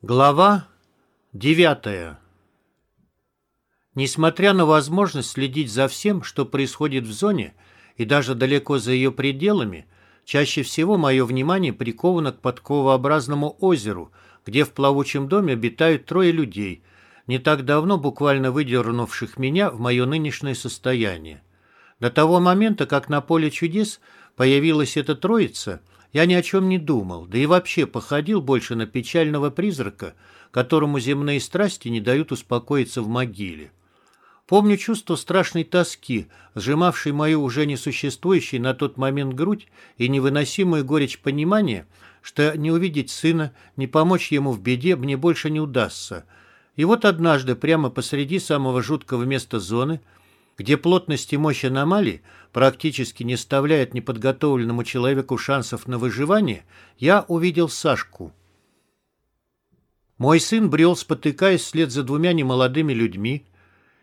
Глава 9. Несмотря на возможность следить за всем, что происходит в зоне, и даже далеко за ее пределами, чаще всего мое внимание приковано к подковообразному озеру, где в плавучем доме обитают трое людей, не так давно буквально выдернувших меня в мое нынешнее состояние. До того момента, как на поле чудес появилась эта троица – я ни о чем не думал, да и вообще походил больше на печального призрака, которому земные страсти не дают успокоиться в могиле. Помню чувство страшной тоски, сжимавшей мою уже несуществующую на тот момент грудь и невыносимую горечь понимания, что не увидеть сына, не помочь ему в беде мне больше не удастся. И вот однажды, прямо посреди самого жуткого места зоны, где плотность и мощь аномалий практически не оставляет неподготовленному человеку шансов на выживание, я увидел Сашку. Мой сын брел, спотыкаясь вслед за двумя немолодыми людьми,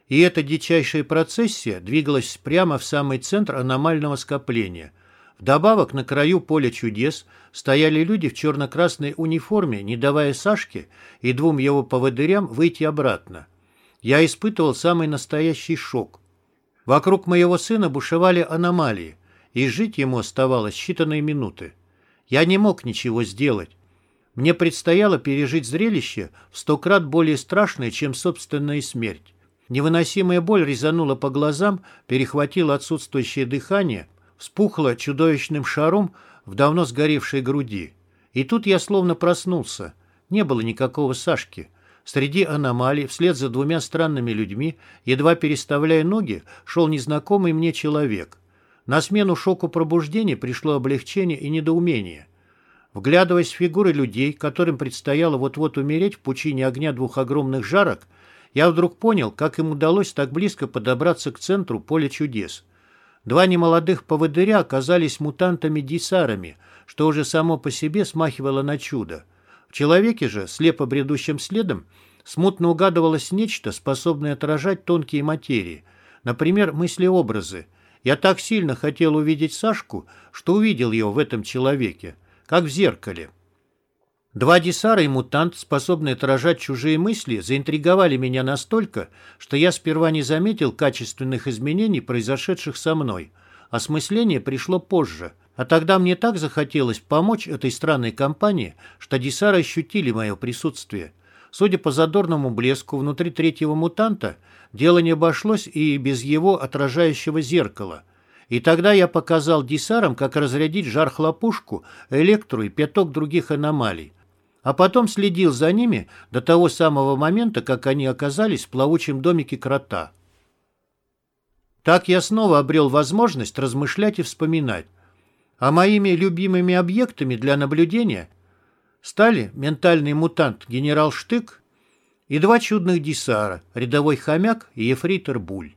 и эта дичайшая процессия двигалась прямо в самый центр аномального скопления. Вдобавок на краю поля чудес стояли люди в черно-красной униформе, не давая Сашке и двум его поводырям выйти обратно. Я испытывал самый настоящий шок – Вокруг моего сына бушевали аномалии, и жить ему оставалось считанные минуты. Я не мог ничего сделать. Мне предстояло пережить зрелище в сто крат более страшное, чем собственная смерть. Невыносимая боль резанула по глазам, перехватила отсутствующее дыхание, вспухла чудовищным шаром в давно сгоревшей груди. И тут я словно проснулся. Не было никакого Сашки. Среди аномалий, вслед за двумя странными людьми, едва переставляя ноги, шел незнакомый мне человек. На смену шоку пробуждения пришло облегчение и недоумение. Вглядываясь в фигуры людей, которым предстояло вот-вот умереть в пучине огня двух огромных жарок, я вдруг понял, как им удалось так близко подобраться к центру поля чудес. Два немолодых поводыря оказались мутантами-дисарами, что уже само по себе смахивало на чудо человеке же, слепо бредущим следом, смутно угадывалось нечто, способное отражать тонкие материи, например, мысли-образы. Я так сильно хотел увидеть Сашку, что увидел его в этом человеке, как в зеркале. Два десара и мутант, способные отражать чужие мысли, заинтриговали меня настолько, что я сперва не заметил качественных изменений, произошедших со мной. Осмысление пришло позже – а тогда мне так захотелось помочь этой странной компании, что десары ощутили мое присутствие. Судя по задорному блеску внутри третьего мутанта, дело не обошлось и без его отражающего зеркала. И тогда я показал десарам, как разрядить жар-хлопушку, электру и пяток других аномалий. А потом следил за ними до того самого момента, как они оказались в плавучем домике крота. Так я снова обрел возможность размышлять и вспоминать. А моими любимыми объектами для наблюдения стали ментальный мутант генерал Штык и два чудных десара, рядовой хомяк и ефрейтор Буль.